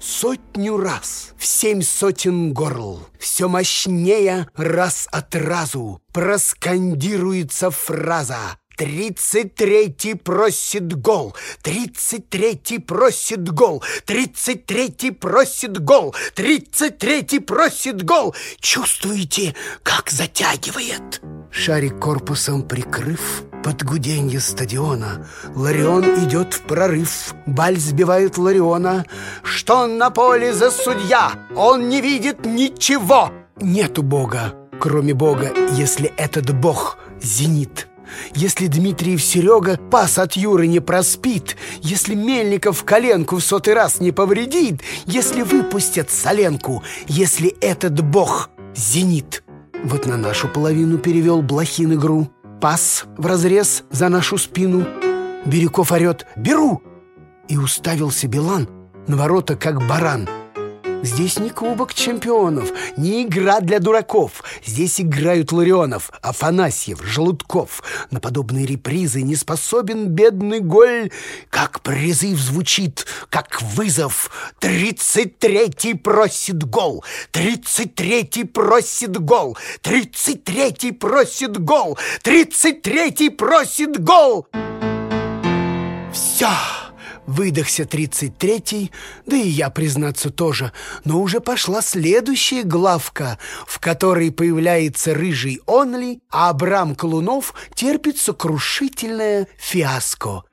Сотню раз, в семь сотен горл, Все мощнее раз от разу Проскандируется фраза Тридцать третий просит гол, тридцать третий просит гол, тридцать третий просит гол, тридцать третий просит гол. Чувствуете, как затягивает? Шарик корпусом прикрыв, под гуденье стадиона Ларион идет в прорыв Баль сбивает Лариона Что на поле за судья? Он не видит ничего Нету Бога, кроме Бога, если этот Бог зенит если Дмитриев Серега пас от Юры не проспит, если Мельников коленку в сотый раз не повредит, если выпустят Соленку, если этот бог зенит. Вот на нашу половину перевел Блохин игру. Пас в разрез за нашу спину. Бирюков орет «Беру!» И уставился Билан на ворота, как баран – Здесь не кубок чемпионов, не игра для дураков. Здесь играют Ларионов, Афанасьев, Желудков. На подобные репризы не способен бедный голь. Как призыв звучит, как вызов. Тридцать третий просит гол. Тридцать третий просит гол. Тридцать третий просит гол. Тридцать третий просит гол. Все. Выдохся тридцать третий, да и я, признаться, тоже. Но уже пошла следующая главка, в которой появляется рыжий Онли, а Абрам Колунов терпит сокрушительное фиаско.